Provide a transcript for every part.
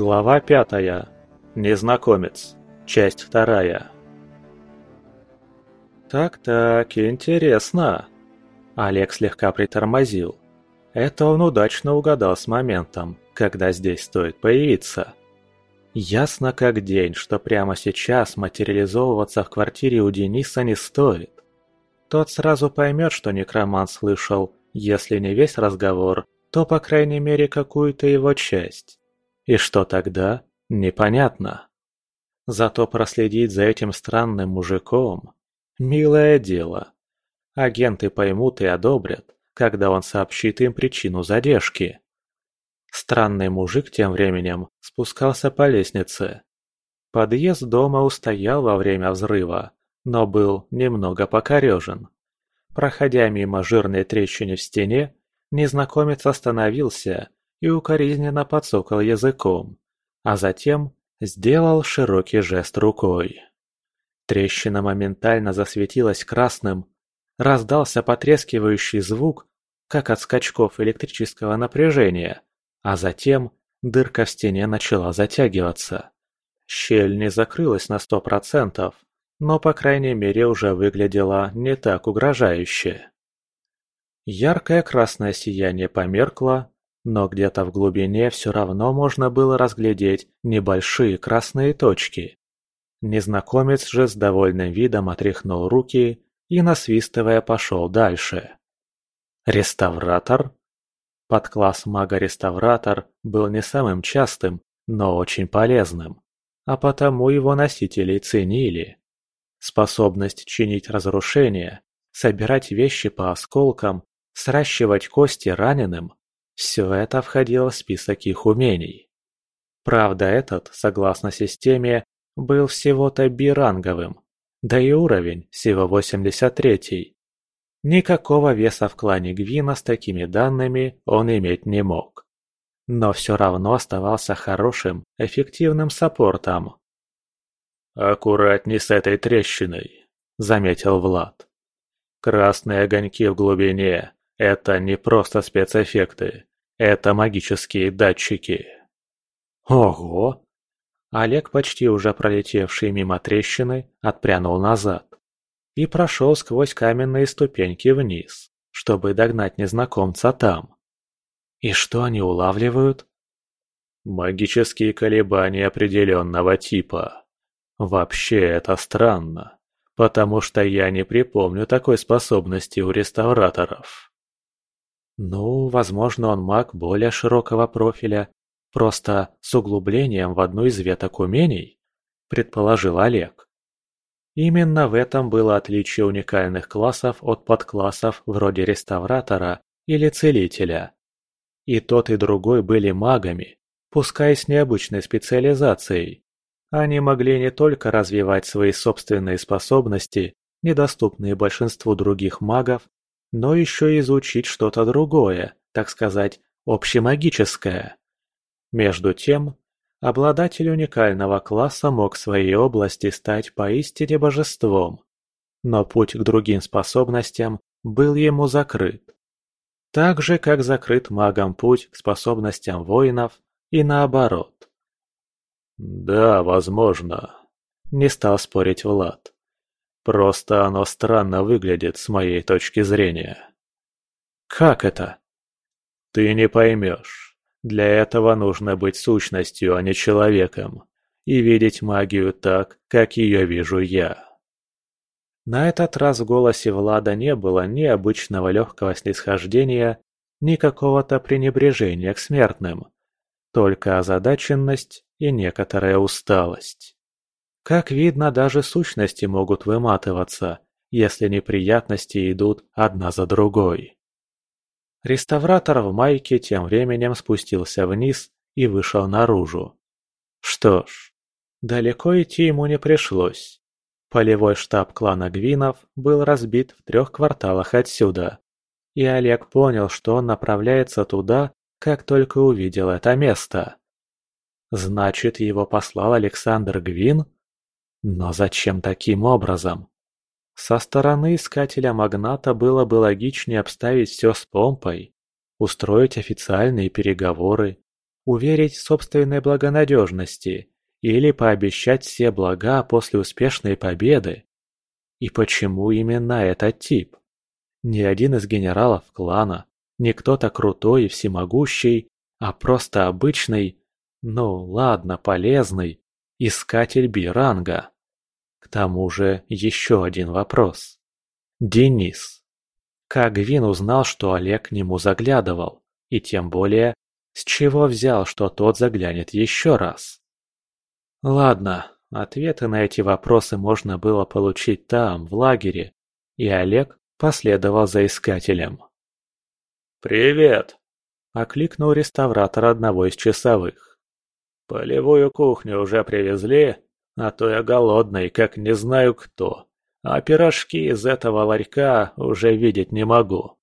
Глава пятая. Незнакомец. Часть вторая. Так-так, интересно. Олег слегка притормозил. Это он удачно угадал с моментом, когда здесь стоит появиться. Ясно как день, что прямо сейчас материализовываться в квартире у Дениса не стоит. Тот сразу поймет, что некромант слышал, если не весь разговор, то по крайней мере какую-то его часть. И что тогда? Непонятно. Зато проследить за этим странным мужиком – милое дело. Агенты поймут и одобрят, когда он сообщит им причину задержки. Странный мужик тем временем спускался по лестнице. Подъезд дома устоял во время взрыва, но был немного покорежен. Проходя мимо жирной трещины в стене, незнакомец остановился и укоризненно подсокал языком, а затем сделал широкий жест рукой. Трещина моментально засветилась красным, раздался потрескивающий звук, как от скачков электрического напряжения, а затем дырка в стене начала затягиваться. Щель не закрылась на сто процентов, но по крайней мере уже выглядела не так угрожающе. Яркое красное сияние померкло, но где-то в глубине все равно можно было разглядеть небольшие красные точки. Незнакомец же с довольным видом отряхнул руки и, насвистывая, пошел дальше. Реставратор? Подкласс мага-реставратор был не самым частым, но очень полезным, а потому его носителей ценили. Способность чинить разрушения, собирать вещи по осколкам, сращивать кости раненым все это входило в список их умений. Правда, этот, согласно системе, был всего-то биранговым, да и уровень всего 83-й. Никакого веса в клане Гвина с такими данными он иметь не мог. Но все равно оставался хорошим, эффективным саппортом. «Аккуратней с этой трещиной», — заметил Влад. «Красные огоньки в глубине — это не просто спецэффекты. Это магические датчики. Ого! Олег, почти уже пролетевший мимо трещины, отпрянул назад и прошел сквозь каменные ступеньки вниз, чтобы догнать незнакомца там. И что они улавливают? Магические колебания определенного типа. Вообще это странно, потому что я не припомню такой способности у реставраторов. Ну, возможно, он маг более широкого профиля, просто с углублением в одну из веток умений, предположил Олег. Именно в этом было отличие уникальных классов от подклассов вроде реставратора или целителя. И тот, и другой были магами, пускай с необычной специализацией. Они могли не только развивать свои собственные способности, недоступные большинству других магов, но еще изучить что-то другое, так сказать, общемагическое. Между тем, обладатель уникального класса мог в своей области стать поистине божеством, но путь к другим способностям был ему закрыт. Так же, как закрыт магом путь к способностям воинов и наоборот. «Да, возможно», — не стал спорить Влад. Просто оно странно выглядит с моей точки зрения. Как это? Ты не поймешь. Для этого нужно быть сущностью, а не человеком. И видеть магию так, как ее вижу я. На этот раз в голосе Влада не было ни обычного легкого снисхождения, ни какого-то пренебрежения к смертным. Только озадаченность и некоторая усталость. Как видно, даже сущности могут выматываться, если неприятности идут одна за другой. Реставратор в майке тем временем спустился вниз и вышел наружу. Что ж, далеко идти ему не пришлось. Полевой штаб клана Гвинов был разбит в трех кварталах отсюда. И Олег понял, что он направляется туда, как только увидел это место. Значит, его послал Александр Гвин? Но зачем таким образом? Со стороны искателя-магната было бы логичнее обставить все с помпой, устроить официальные переговоры, уверить в собственной благонадежности или пообещать все блага после успешной победы. И почему именно этот тип? Ни один из генералов клана, не кто-то крутой и всемогущий, а просто обычный, ну ладно, полезный, искатель биранга. К тому же еще один вопрос. Денис. Как Вин узнал, что Олег к нему заглядывал? И тем более, с чего взял, что тот заглянет еще раз? Ладно, ответы на эти вопросы можно было получить там, в лагере, и Олег последовал за искателем. «Привет!» – окликнул реставратор одного из часовых. «Полевую кухню уже привезли, а то я голодный, как не знаю кто, а пирожки из этого ларька уже видеть не могу».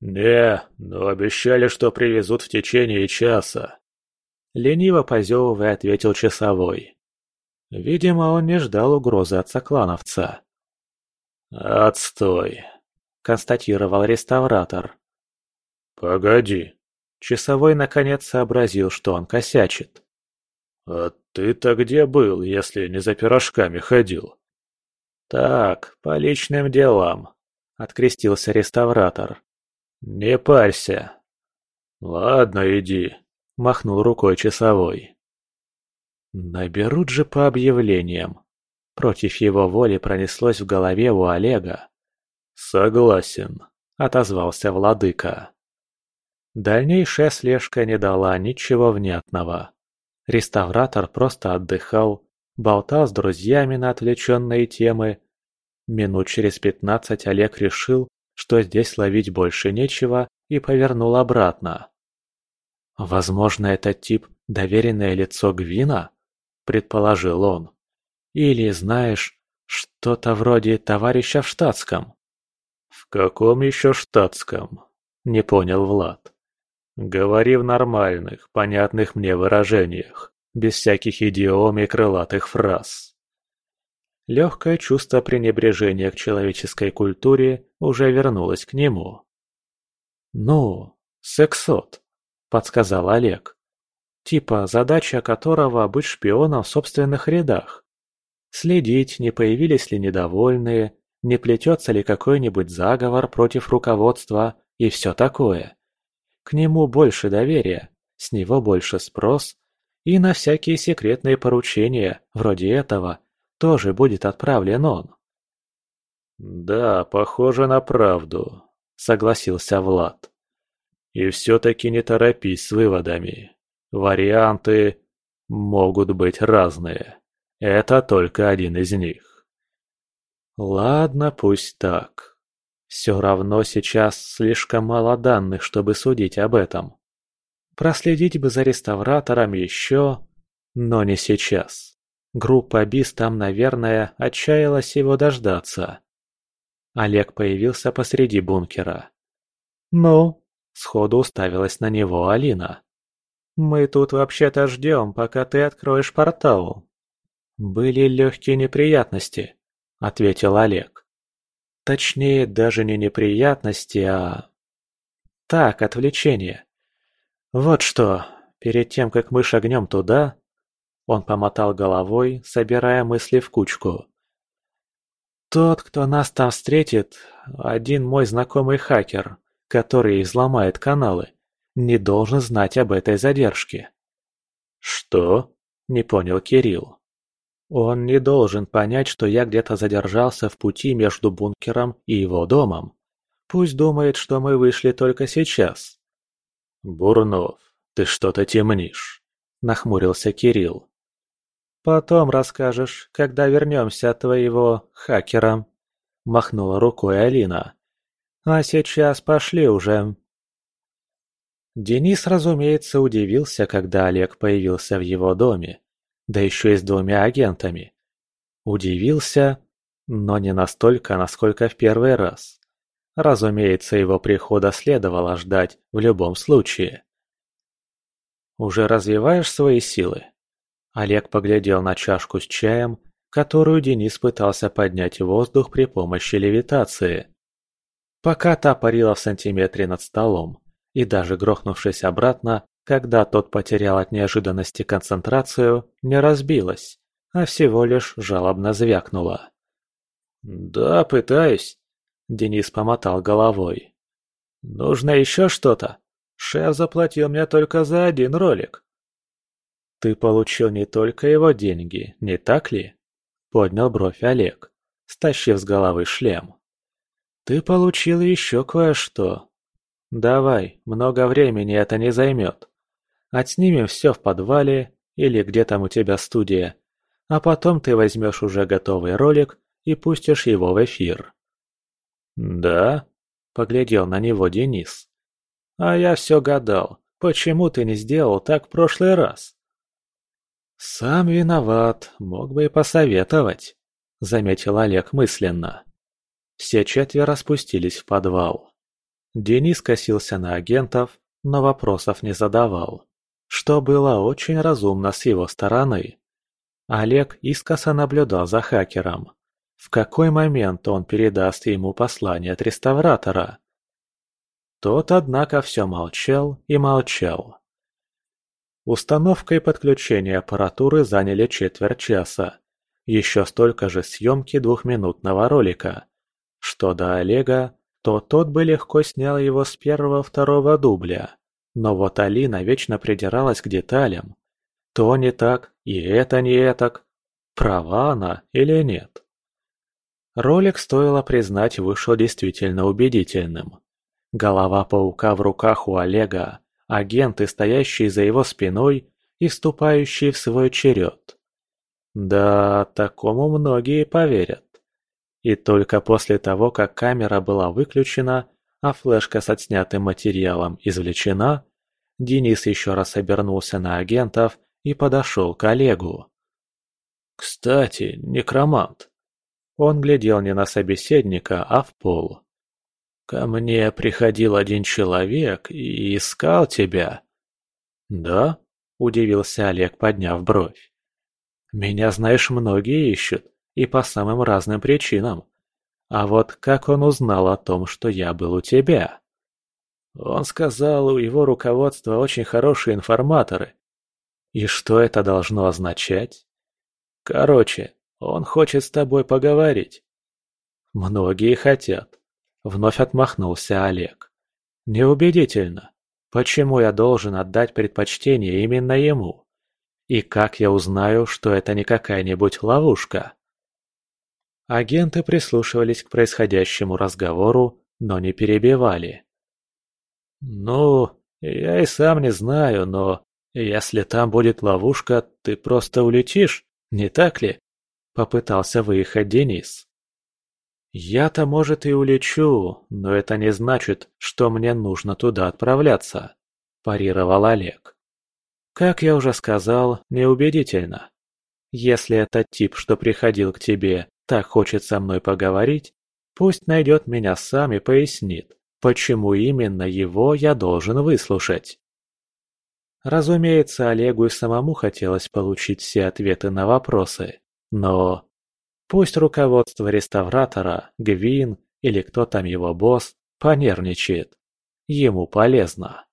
«Не, но обещали, что привезут в течение часа», Лениво позевывая, ответил часовой. Видимо, он не ждал угрозы от соклановца. «Отстой», — констатировал реставратор. «Погоди». Часовой наконец сообразил, что он косячит. «А ты-то где был, если не за пирожками ходил?» «Так, по личным делам», — открестился реставратор. «Не парься». «Ладно, иди», — махнул рукой часовой. Наберут же по объявлениям. Против его воли пронеслось в голове у Олега. «Согласен», — отозвался владыка. Дальнейшая слежка не дала ничего внятного. Реставратор просто отдыхал, болтал с друзьями на отвлеченные темы. Минут через пятнадцать Олег решил, что здесь ловить больше нечего, и повернул обратно. «Возможно, этот тип – доверенное лицо Гвина?» – предположил он. «Или, знаешь, что-то вроде товарища в штатском?» «В каком еще штатском?» – не понял Влад. Говори в нормальных, понятных мне выражениях, без всяких идиом и крылатых фраз. Легкое чувство пренебрежения к человеческой культуре уже вернулось к нему. «Ну, сексот», — подсказал Олег. «Типа задача которого быть шпионом в собственных рядах. Следить, не появились ли недовольные, не плетется ли какой-нибудь заговор против руководства и все такое. К нему больше доверия, с него больше спрос, и на всякие секретные поручения, вроде этого, тоже будет отправлен он. «Да, похоже на правду», — согласился Влад. «И все-таки не торопись с выводами. Варианты могут быть разные. Это только один из них». «Ладно, пусть так», все равно сейчас слишком мало данных, чтобы судить об этом. Проследить бы за реставратором еще, но не сейчас. Группа БИС там, наверное, отчаялась его дождаться. Олег появился посреди бункера. «Ну?» – сходу уставилась на него Алина. «Мы тут вообще-то ждем, пока ты откроешь портал». «Были легкие неприятности», – ответил Олег. Точнее, даже не неприятности, а... Так, отвлечение. Вот что, перед тем, как мы шагнем туда... Он помотал головой, собирая мысли в кучку. Тот, кто нас там встретит, один мой знакомый хакер, который взломает каналы, не должен знать об этой задержке. Что? Не понял Кирилл. Он не должен понять, что я где-то задержался в пути между бункером и его домом. Пусть думает, что мы вышли только сейчас. «Бурнов, ты что-то темнишь», — нахмурился Кирилл. «Потом расскажешь, когда вернемся от твоего хакера», — махнула рукой Алина. «А сейчас пошли уже». Денис, разумеется, удивился, когда Олег появился в его доме да еще и с двумя агентами. Удивился, но не настолько, насколько в первый раз. Разумеется, его прихода следовало ждать в любом случае. «Уже развиваешь свои силы?» Олег поглядел на чашку с чаем, которую Денис пытался поднять в воздух при помощи левитации. Пока та парила в сантиметре над столом, и даже грохнувшись обратно, когда тот потерял от неожиданности концентрацию, не разбилась, а всего лишь жалобно звякнула. «Да, пытаюсь», — Денис помотал головой. «Нужно еще что-то? Шеф заплатил мне только за один ролик». «Ты получил не только его деньги, не так ли?» — поднял бровь Олег, стащив с головы шлем. «Ты получил еще кое-что. Давай, много времени это не займет. Отснимем все в подвале или где там у тебя студия, а потом ты возьмешь уже готовый ролик и пустишь его в эфир». «Да?» — поглядел на него Денис. «А я все гадал, почему ты не сделал так в прошлый раз?» «Сам виноват, мог бы и посоветовать», — заметил Олег мысленно. Все четверо спустились в подвал. Денис косился на агентов, но вопросов не задавал, что было очень разумно с его стороны. Олег искоса наблюдал за хакером. В какой момент он передаст ему послание от реставратора? Тот, однако, все молчал и молчал. Установка и подключение аппаратуры заняли четверть часа. Еще столько же съемки двухминутного ролика. Что до Олега, то тот бы легко снял его с первого-второго дубля. Но вот Алина вечно придиралась к деталям. То не так, и это не этак. Права она или нет? Ролик, стоило признать, вышел действительно убедительным. Голова паука в руках у Олега, агенты, стоящие за его спиной и вступающие в свой черед. Да, такому многие поверят. И только после того, как камера была выключена, а флешка с отснятым материалом извлечена, Денис еще раз обернулся на агентов и подошел к Олегу. «Кстати, некромант». Он глядел не на собеседника, а в пол. Ко мне приходил один человек и искал тебя. Да? Удивился Олег, подняв бровь. Меня, знаешь, многие ищут, и по самым разным причинам. А вот как он узнал о том, что я был у тебя? Он сказал, у его руководства очень хорошие информаторы. И что это должно означать? Короче, он хочет с тобой поговорить. Многие хотят. Вновь отмахнулся Олег. Неубедительно. Почему я должен отдать предпочтение именно ему? И как я узнаю, что это не какая-нибудь ловушка? Агенты прислушивались к происходящему разговору, но не перебивали. «Ну, я и сам не знаю, но если там будет ловушка, ты просто улетишь, не так ли?» Попытался выехать Денис. «Я-то, может, и улечу, но это не значит, что мне нужно туда отправляться», – парировал Олег. «Как я уже сказал, неубедительно. Если этот тип, что приходил к тебе, так хочет со мной поговорить, пусть найдет меня сам и пояснит, почему именно его я должен выслушать». Разумеется, Олегу и самому хотелось получить все ответы на вопросы, но Пусть руководство реставратора, Гвин или кто там его босс, понервничает. Ему полезно.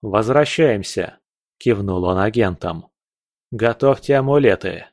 «Возвращаемся», – кивнул он агентам. «Готовьте амулеты».